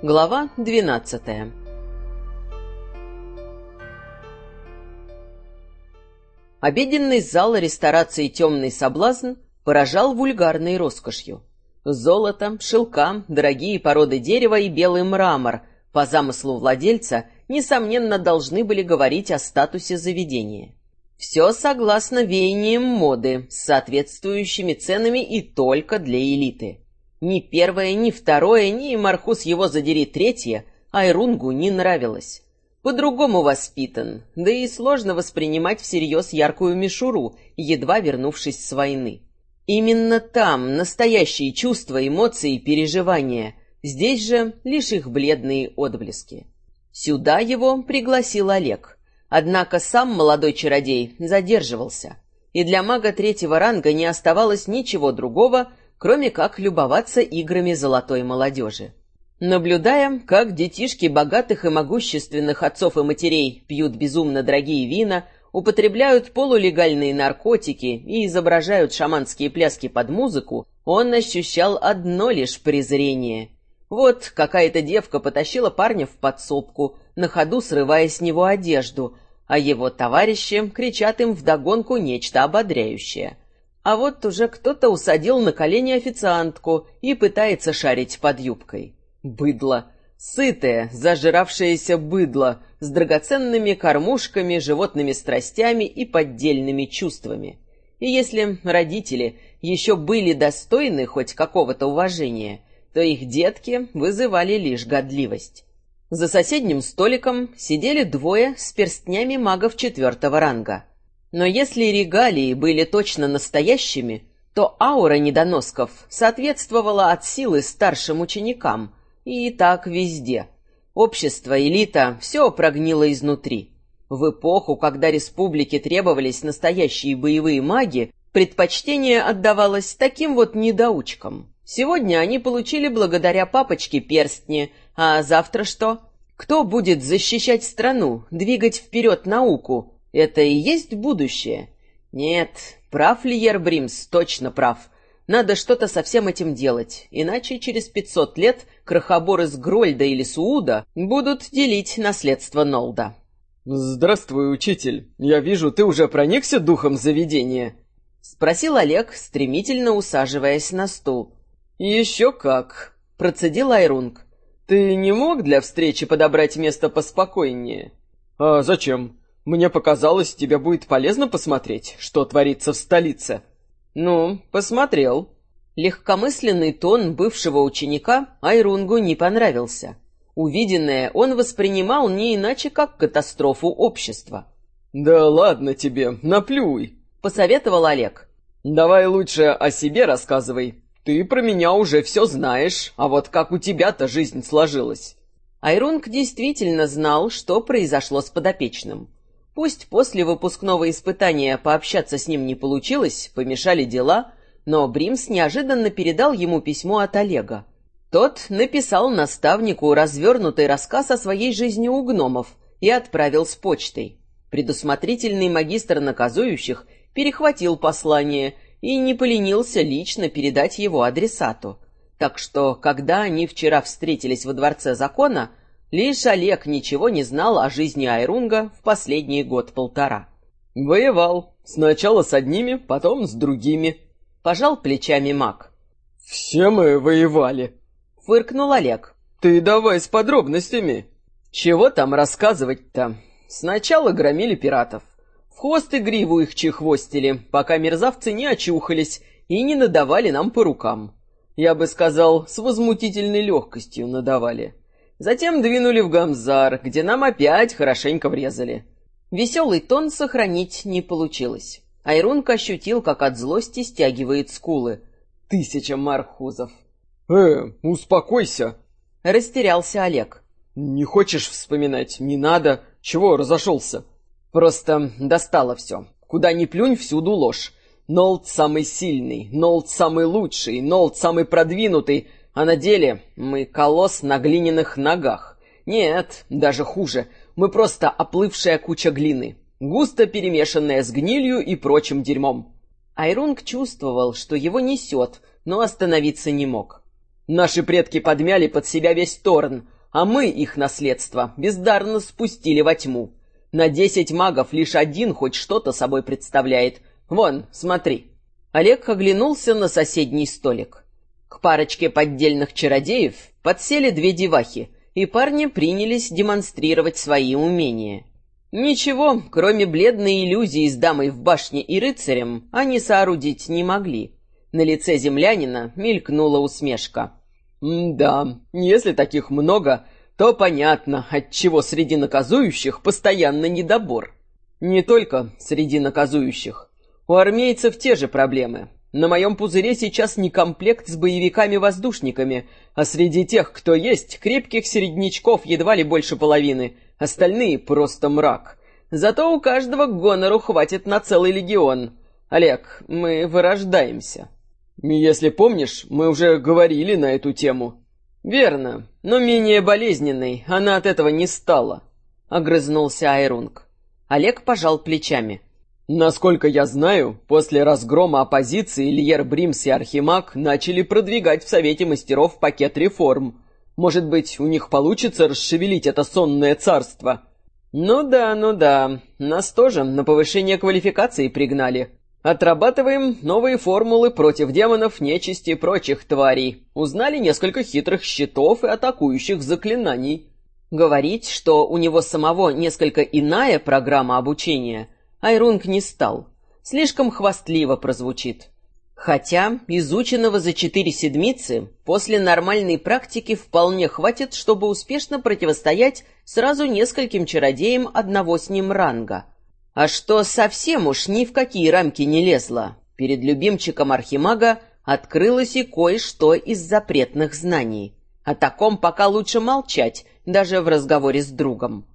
Глава двенадцатая Обеденный зал ресторации «Темный соблазн» поражал вульгарной роскошью. Золото, шелка, дорогие породы дерева и белый мрамор, по замыслу владельца, несомненно, должны были говорить о статусе заведения. Все согласно веяниям моды, с соответствующими ценами и только для элиты. Ни первое, ни второе, ни Мархус его задери третье Айрунгу не нравилось. По-другому воспитан, да и сложно воспринимать всерьез яркую мишуру, едва вернувшись с войны. Именно там настоящие чувства, эмоции и переживания, здесь же лишь их бледные отблески. Сюда его пригласил Олег. Однако сам молодой чародей задерживался, и для мага третьего ранга не оставалось ничего другого, кроме как любоваться играми золотой молодежи. Наблюдая, как детишки богатых и могущественных отцов и матерей пьют безумно дорогие вина, употребляют полулегальные наркотики и изображают шаманские пляски под музыку, он ощущал одно лишь презрение. Вот какая-то девка потащила парня в подсобку, на ходу срывая с него одежду, а его товарищи кричат им вдогонку нечто ободряющее — а вот уже кто-то усадил на колени официантку и пытается шарить под юбкой. Быдло. Сытое, зажиравшееся быдло с драгоценными кормушками, животными страстями и поддельными чувствами. И если родители еще были достойны хоть какого-то уважения, то их детки вызывали лишь годливость. За соседним столиком сидели двое с перстнями магов четвертого ранга. Но если регалии были точно настоящими, то аура недоносков соответствовала от силы старшим ученикам, и так везде. Общество, элита, все прогнило изнутри. В эпоху, когда республике требовались настоящие боевые маги, предпочтение отдавалось таким вот недоучкам. Сегодня они получили благодаря папочке перстни, а завтра что? Кто будет защищать страну, двигать вперед науку, это и есть будущее? Нет, прав ли Ербримс? Точно прав. Надо что-то со всем этим делать, иначе через пятьсот лет крохоборы с Грольда или Сууда будут делить наследство Нолда. «Здравствуй, учитель. Я вижу, ты уже проникся духом заведения?» — спросил Олег, стремительно усаживаясь на стул. «Еще как!» — процедил Айрунг. «Ты не мог для встречи подобрать место поспокойнее?» «А зачем? Мне показалось, тебе будет полезно посмотреть, что творится в столице. Ну, посмотрел. Легкомысленный тон бывшего ученика Айрунгу не понравился. Увиденное он воспринимал не иначе, как катастрофу общества. «Да ладно тебе, наплюй», — посоветовал Олег. «Давай лучше о себе рассказывай. Ты про меня уже все знаешь, а вот как у тебя-то жизнь сложилась». Айрунг действительно знал, что произошло с подопечным. Пусть после выпускного испытания пообщаться с ним не получилось, помешали дела, но Бримс неожиданно передал ему письмо от Олега. Тот написал наставнику развернутый рассказ о своей жизни у гномов и отправил с почтой. Предусмотрительный магистр наказующих перехватил послание и не поленился лично передать его адресату. Так что, когда они вчера встретились во Дворце Закона, Лишь Олег ничего не знал о жизни Айрунга в последний год-полтора. «Воевал. Сначала с одними, потом с другими», — пожал плечами маг. «Все мы воевали», — фыркнул Олег. «Ты давай с подробностями». «Чего там рассказывать-то? Сначала громили пиратов. В хвост и гриву их чехвостили, пока мерзавцы не очухались и не надавали нам по рукам. Я бы сказал, с возмутительной легкостью надавали. Затем двинули в Гамзар, где нам опять хорошенько врезали. Веселый тон сохранить не получилось. Айрунг ощутил, как от злости стягивает скулы. Тысяча мархузов. «Э, успокойся!» Растерялся Олег. «Не хочешь вспоминать? Не надо. Чего разошелся?» «Просто достало все. Куда ни плюнь, всюду ложь. Нолд самый сильный, Нолд самый лучший, Нолд самый продвинутый, а на деле мы колосс на глиняных ногах. Нет, даже хуже. Мы просто оплывшая куча глины, густо перемешанная с гнилью и прочим дерьмом. Айрунг чувствовал, что его несет, но остановиться не мог. Наши предки подмяли под себя весь Торн, а мы их наследство бездарно спустили во тьму. На десять магов лишь один хоть что-то собой представляет. Вон, смотри». Олег оглянулся на соседний столик. К парочке поддельных чародеев подсели две девахи, и парни принялись демонстрировать свои умения. Ничего, кроме бледной иллюзии с дамой в башне и рыцарем, они соорудить не могли. На лице землянина мелькнула усмешка. «Да, если таких много, то понятно, отчего среди наказующих постоянно недобор. Не только среди наказующих. У армейцев те же проблемы. На моем пузыре сейчас не комплект с боевиками-воздушниками, а среди тех, кто есть, крепких середнячков едва ли больше половины, остальные просто мрак. Зато у каждого гонору хватит на целый легион. Олег, мы вырождаемся. Если помнишь, мы уже говорили на эту тему. Верно, но менее болезненной она от этого не стала. Огрызнулся Айрунг. Олег пожал плечами. Насколько я знаю, после разгрома оппозиции Льер Бримс и Архимаг начали продвигать в Совете мастеров пакет реформ. Может быть, у них получится расшевелить это сонное царство? Ну да, ну да, нас тоже на повышение квалификации пригнали. Отрабатываем новые формулы против демонов, нечисти и прочих тварей. Узнали несколько хитрых щитов и атакующих заклинаний. Говорить, что у него самого несколько иная программа обучения – Айрунг не стал. Слишком хвастливо прозвучит. Хотя изученного за четыре седмицы после нормальной практики вполне хватит, чтобы успешно противостоять сразу нескольким чародеям одного с ним ранга. А что совсем уж ни в какие рамки не лезло, перед любимчиком Архимага открылось и кое-что из запретных знаний. О таком пока лучше молчать, даже в разговоре с другом.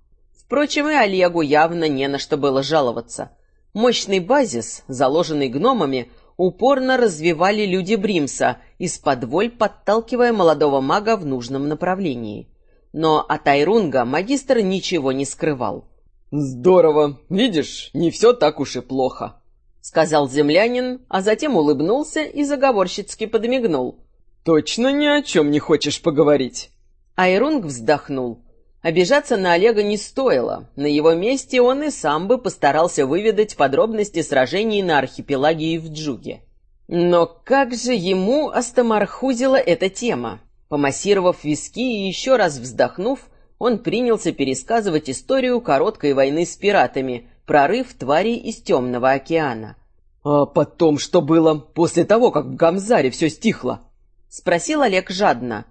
Впрочем, и Олегу явно не на что было жаловаться. Мощный базис, заложенный гномами, упорно развивали люди Бримса, из-под воль подталкивая молодого мага в нужном направлении. Но от Айрунга магистр ничего не скрывал. «Здорово! Видишь, не все так уж и плохо», — сказал землянин, а затем улыбнулся и заговорщицки подмигнул. «Точно ни о чем не хочешь поговорить?» Айрунг вздохнул. Обижаться на Олега не стоило. На его месте он и сам бы постарался выведать подробности сражений на архипелаге и в Джуге. Но как же ему остомархузила эта тема? Помассировав виски и еще раз вздохнув, он принялся пересказывать историю короткой войны с пиратами, прорыв тварей из Темного океана. «А потом что было, после того, как в Гамзаре все стихло?» — спросил Олег жадно.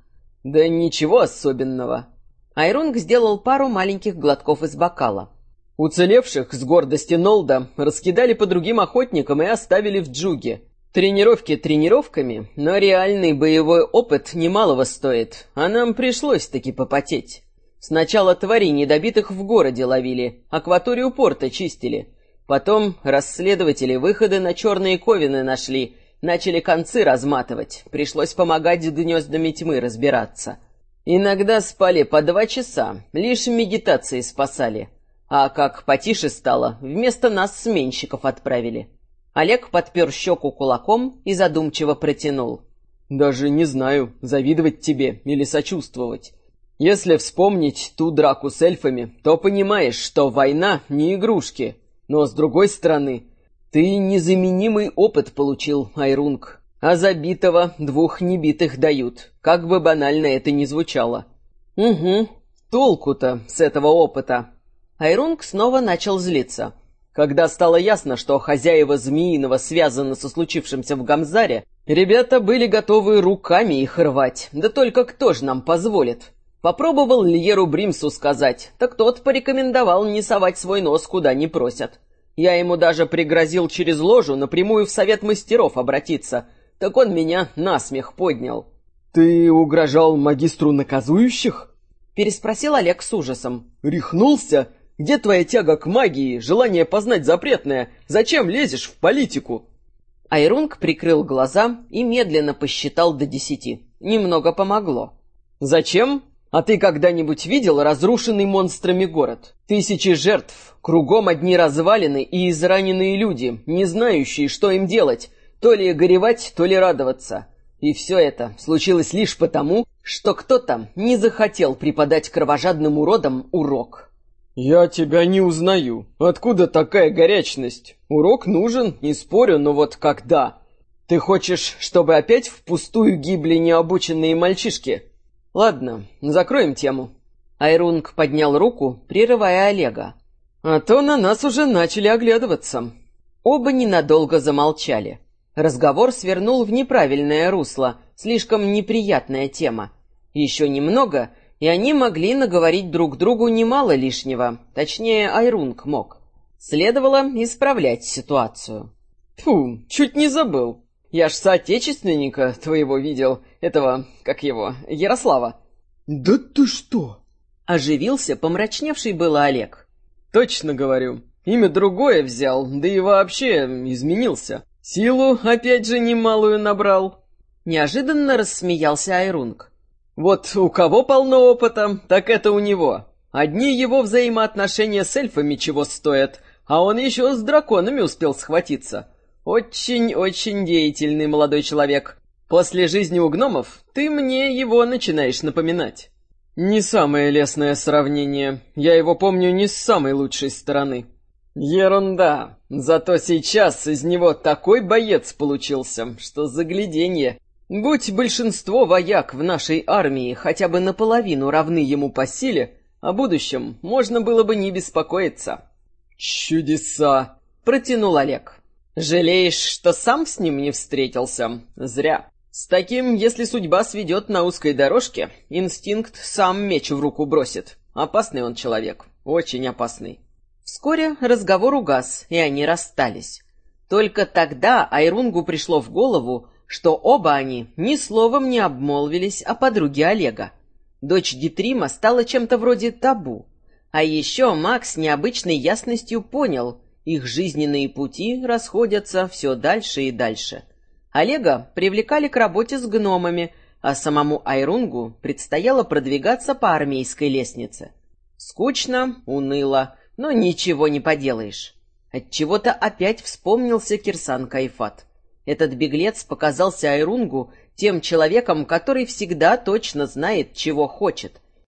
«Да ничего особенного», Айрунг сделал пару маленьких глотков из бокала. Уцелевших с гордости Нолда раскидали по другим охотникам и оставили в джуге. Тренировки тренировками, но реальный боевой опыт немалого стоит, а нам пришлось таки попотеть. Сначала тварей недобитых в городе ловили, акваторию порта чистили. Потом расследователи выходы на черные ковины нашли, начали концы разматывать, пришлось помогать с гнездами тьмы разбираться. Иногда спали по два часа, лишь медитации спасали. А как потише стало, вместо нас сменщиков отправили. Олег подпер щеку кулаком и задумчиво протянул. «Даже не знаю, завидовать тебе или сочувствовать. Если вспомнить ту драку с эльфами, то понимаешь, что война не игрушки. Но, с другой стороны, ты незаменимый опыт получил, Айрунг. А забитого двух небитых дают, как бы банально это ни звучало. Угу, толку-то с этого опыта. Айрунг снова начал злиться. Когда стало ясно, что хозяева Змеиного связаны со случившимся в Гамзаре, ребята были готовы руками их рвать. Да только кто ж нам позволит? Попробовал Льеру Бримсу сказать, так тот порекомендовал не совать свой нос куда не просят. Я ему даже пригрозил через ложу напрямую в совет мастеров обратиться — так он меня насмех поднял. «Ты угрожал магистру наказующих?» Переспросил Олег с ужасом. «Рехнулся? Где твоя тяга к магии, желание познать запретное? Зачем лезешь в политику?» Айрунг прикрыл глаза и медленно посчитал до десяти. Немного помогло. «Зачем? А ты когда-нибудь видел разрушенный монстрами город? Тысячи жертв, кругом одни развалины и израненные люди, не знающие, что им делать, то ли горевать, то ли радоваться. И все это случилось лишь потому, что кто-то не захотел преподать кровожадным уродам урок. «Я тебя не узнаю. Откуда такая горячность? Урок нужен, не спорю, но вот когда? Ты хочешь, чтобы опять впустую гибли необученные мальчишки? Ладно, закроем тему». Айрунг поднял руку, прерывая Олега. «А то на нас уже начали оглядываться». Оба ненадолго замолчали. Разговор свернул в неправильное русло, слишком неприятная тема. Еще немного, и они могли наговорить друг другу немало лишнего, точнее, Айрунг мог. Следовало исправлять ситуацию. Фу, чуть не забыл. Я ж соотечественника твоего видел, этого, как его, Ярослава. Да ты что? Оживился помрачневший было Олег. Точно говорю. Имя другое взял, да и вообще изменился. Силу, опять же, немалую набрал. Неожиданно рассмеялся Айрунг. Вот у кого полно опыта, так это у него. Одни его взаимоотношения с эльфами чего стоят, а он еще с драконами успел схватиться. Очень-очень деятельный молодой человек. После жизни у гномов ты мне его начинаешь напоминать. Не самое лестное сравнение. Я его помню не с самой лучшей стороны. Ерунда. Зато сейчас из него такой боец получился, что загляденье. Будь большинство вояк в нашей армии хотя бы наполовину равны ему по силе, о будущем можно было бы не беспокоиться. Чудеса, протянул Олег. Жалеешь, что сам с ним не встретился? Зря. С таким, если судьба сведет на узкой дорожке, инстинкт сам меч в руку бросит. Опасный он человек, очень опасный. Вскоре разговор угас, и они расстались. Только тогда Айрунгу пришло в голову, что оба они ни словом не обмолвились о подруге Олега. Дочь Гитрима стала чем-то вроде табу. А еще Макс необычной ясностью понял, их жизненные пути расходятся все дальше и дальше. Олега привлекали к работе с гномами, а самому Айрунгу предстояло продвигаться по армейской лестнице. Скучно, уныло, но ничего не поделаешь. Отчего-то опять вспомнился Кирсан Кайфат. Этот беглец показался Айрунгу тем человеком, который всегда точно знает, чего хочет.